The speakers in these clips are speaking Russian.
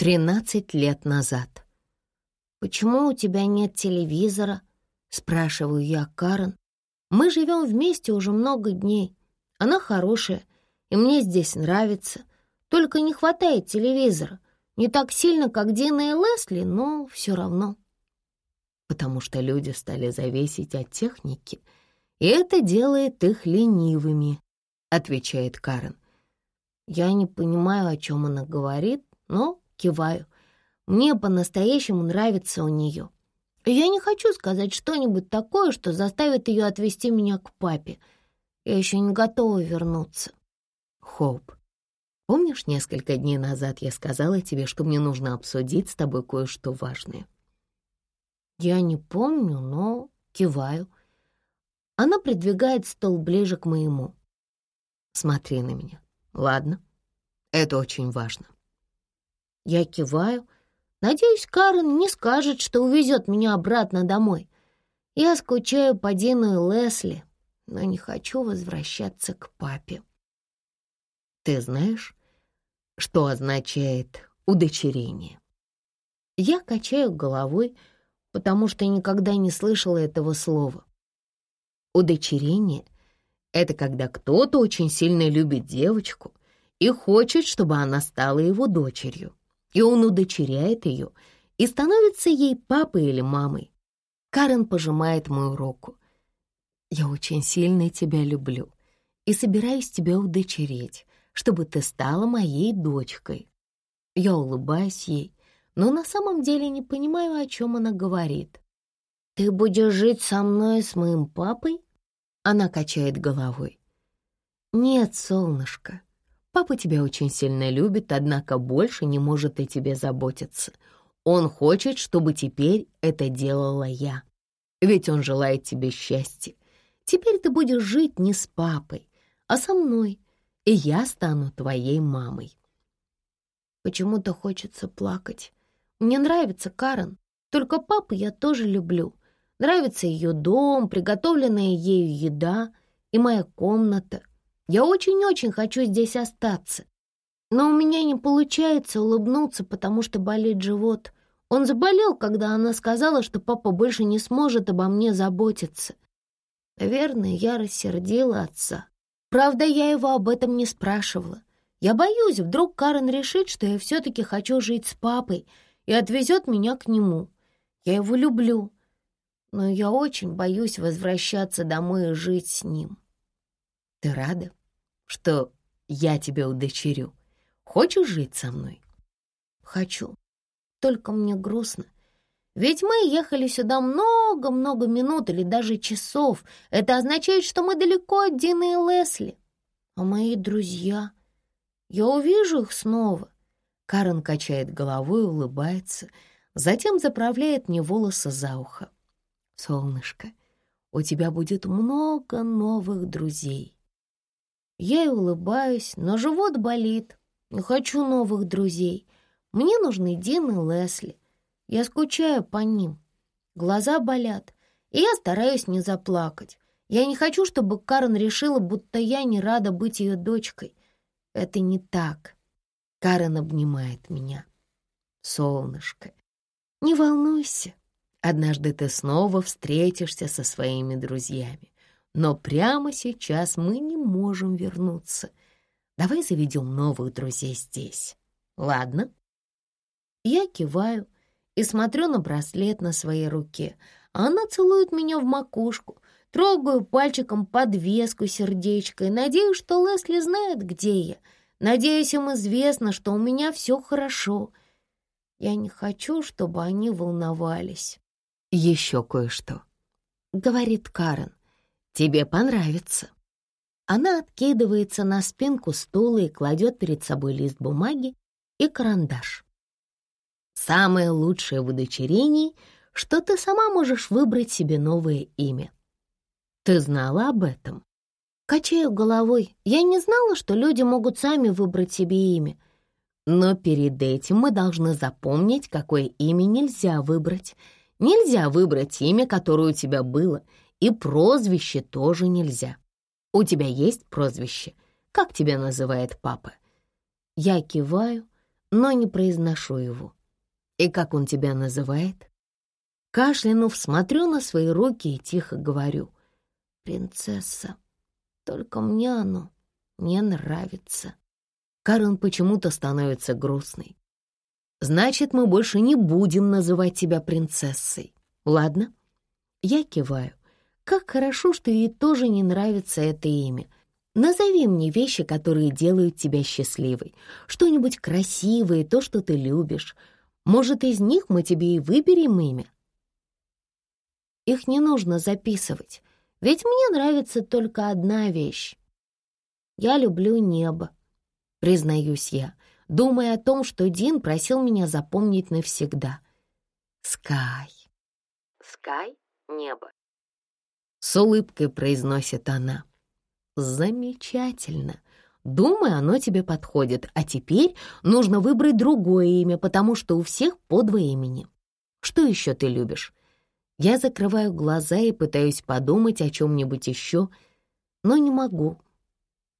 Тринадцать лет назад. «Почему у тебя нет телевизора?» — спрашиваю я Карен. «Мы живем вместе уже много дней. Она хорошая, и мне здесь нравится. Только не хватает телевизора. Не так сильно, как Дина и Лесли, но все равно». Потому что люди стали зависеть от техники, и это делает их ленивыми, — отвечает Карен. Я не понимаю, о чем она говорит, но Киваю. Мне по-настоящему нравится у нее. Я не хочу сказать что-нибудь такое, что заставит ее отвести меня к папе. Я еще не готова вернуться. Хоуп, помнишь, несколько дней назад я сказала тебе, что мне нужно обсудить с тобой кое-что важное? Я не помню, но киваю. Она придвигает стол ближе к моему. Смотри на меня, ладно? Это очень важно. Я киваю. Надеюсь, Карен не скажет, что увезет меня обратно домой. Я скучаю по Дину и Лесли, но не хочу возвращаться к папе. Ты знаешь, что означает удочерение? Я качаю головой, потому что никогда не слышала этого слова. Удочерение — это когда кто-то очень сильно любит девочку и хочет, чтобы она стала его дочерью и он удочеряет ее и становится ей папой или мамой. Карен пожимает мою руку. «Я очень сильно тебя люблю и собираюсь тебя удочереть, чтобы ты стала моей дочкой». Я улыбаюсь ей, но на самом деле не понимаю, о чем она говорит. «Ты будешь жить со мной с моим папой?» Она качает головой. «Нет, солнышко, Папа тебя очень сильно любит, однако больше не может о тебе заботиться. Он хочет, чтобы теперь это делала я. Ведь он желает тебе счастья. Теперь ты будешь жить не с папой, а со мной, и я стану твоей мамой. Почему-то хочется плакать. Мне нравится Карен, только папу я тоже люблю. Нравится ее дом, приготовленная ею еда и моя комната. Я очень-очень хочу здесь остаться. Но у меня не получается улыбнуться, потому что болит живот. Он заболел, когда она сказала, что папа больше не сможет обо мне заботиться. Наверное, я рассердила отца. Правда, я его об этом не спрашивала. Я боюсь, вдруг Карен решит, что я все-таки хочу жить с папой и отвезет меня к нему. Я его люблю, но я очень боюсь возвращаться домой и жить с ним. Ты рада? Что я тебя удочерю. Хочешь жить со мной?» «Хочу. Только мне грустно. Ведь мы ехали сюда много-много минут или даже часов. Это означает, что мы далеко от Дины и Лесли. А мои друзья... Я увижу их снова». Карен качает головой, улыбается, затем заправляет мне волосы за ухо. «Солнышко, у тебя будет много новых друзей. Я и улыбаюсь, но живот болит. Не хочу новых друзей. Мне нужны Дин и Лесли. Я скучаю по ним. Глаза болят, и я стараюсь не заплакать. Я не хочу, чтобы Карен решила, будто я не рада быть ее дочкой. Это не так. Карен обнимает меня. Солнышко, не волнуйся. Однажды ты снова встретишься со своими друзьями. Но прямо сейчас мы не можем вернуться. Давай заведем новых друзей здесь. Ладно?» Я киваю и смотрю на браслет на своей руке. Она целует меня в макушку. Трогаю пальчиком подвеску сердечко и надеюсь, что Лесли знает, где я. Надеюсь, им известно, что у меня все хорошо. Я не хочу, чтобы они волновались. «Еще кое-что», — говорит Карен. Тебе понравится». Она откидывается на спинку стула и кладет перед собой лист бумаги и карандаш. «Самое лучшее в удочерении, что ты сама можешь выбрать себе новое имя. Ты знала об этом?» Качаю головой. Я не знала, что люди могут сами выбрать себе имя. Но перед этим мы должны запомнить, какое имя нельзя выбрать. Нельзя выбрать имя, которое у тебя было, и прозвище тоже нельзя. У тебя есть прозвище? Как тебя называет папа? Я киваю, но не произношу его. И как он тебя называет? Кашлянув, смотрю на свои руки и тихо говорю. «Принцесса, только мне оно не нравится». Карен почему-то становится грустной. «Значит, мы больше не будем называть тебя принцессой, ладно?» Я киваю. «Как хорошо, что ей тоже не нравится это имя. Назови мне вещи, которые делают тебя счастливой. Что-нибудь красивое, то, что ты любишь. Может, из них мы тебе и выберем имя?» Их не нужно записывать, ведь мне нравится только одна вещь. Я люблю небо, признаюсь я, думая о том, что Дин просил меня запомнить навсегда. Скай. Скай — небо. С улыбкой произносит она. Замечательно. Думаю, оно тебе подходит. А теперь нужно выбрать другое имя, потому что у всех по два имени. Что еще ты любишь? Я закрываю глаза и пытаюсь подумать о чем-нибудь еще, но не могу.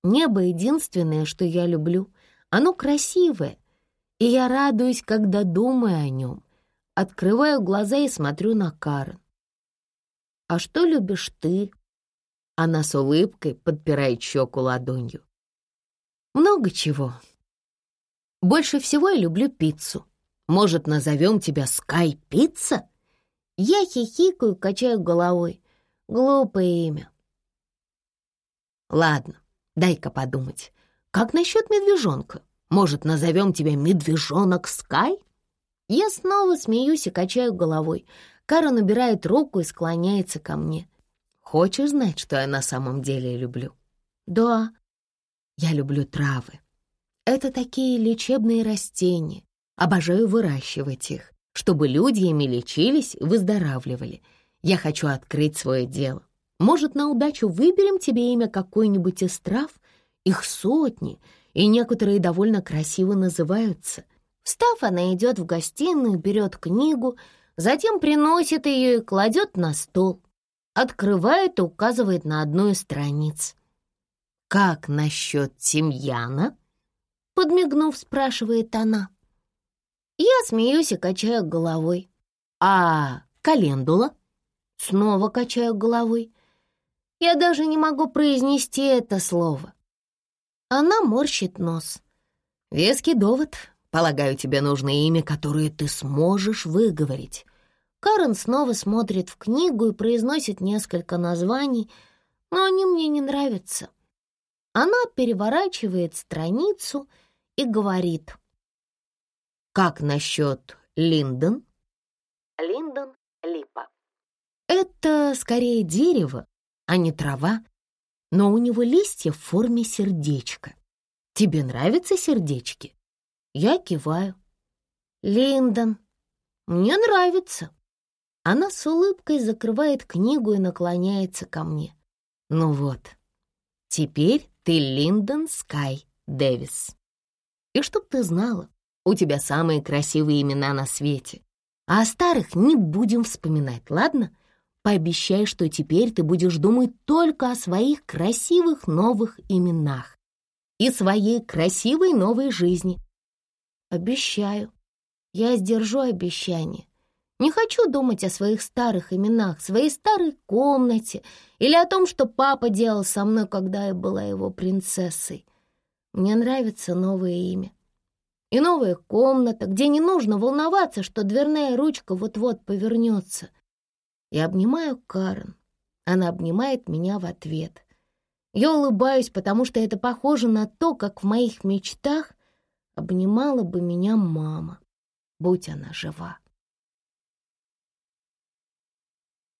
Небо — единственное, что я люблю. Оно красивое, и я радуюсь, когда думаю о нем. Открываю глаза и смотрю на Карен. «А что любишь ты?» Она с улыбкой подпирает щеку ладонью. «Много чего. Больше всего я люблю пиццу. Может, назовем тебя Скай-пицца?» Я хихикаю, качаю головой. Глупое имя. Ладно, дай-ка подумать. Как насчет медвежонка? Может, назовем тебя Медвежонок Скай? Я снова смеюсь и качаю головой. Карен убирает руку и склоняется ко мне. Хочешь знать, что я на самом деле люблю? Да, я люблю травы. Это такие лечебные растения. Обожаю выращивать их чтобы люди ими лечились, выздоравливали. Я хочу открыть свое дело. Может, на удачу выберем тебе имя какой-нибудь из трав? Их сотни, и некоторые довольно красиво называются. Встав, она идет в гостиную, берет книгу, затем приносит ее и кладет на стол. Открывает и указывает на одну из страниц. «Как насчет Тимьяна?» Подмигнув, спрашивает она. Я смеюсь и качаю головой. А календула? Снова качаю головой. Я даже не могу произнести это слово. Она морщит нос. Веский довод. Полагаю, тебе нужно имя, которое ты сможешь выговорить. Карен снова смотрит в книгу и произносит несколько названий, но они мне не нравятся. Она переворачивает страницу и говорит. Как насчет Линдон? Линдон — липа. Это скорее дерево, а не трава, но у него листья в форме сердечка. Тебе нравятся сердечки? Я киваю. Линдон, мне нравится. Она с улыбкой закрывает книгу и наклоняется ко мне. Ну вот, теперь ты Линдон Скай Дэвис. И чтоб ты знала, у тебя самые красивые имена на свете. А о старых не будем вспоминать, ладно? Пообещай, что теперь ты будешь думать только о своих красивых новых именах и своей красивой новой жизни. Обещаю. Я сдержу обещание. Не хочу думать о своих старых именах, своей старой комнате или о том, что папа делал со мной, когда я была его принцессой. Мне нравится новое имя и новая комната, где не нужно волноваться, что дверная ручка вот-вот повернется. Я обнимаю Карен. Она обнимает меня в ответ. Я улыбаюсь, потому что это похоже на то, как в моих мечтах обнимала бы меня мама, будь она жива.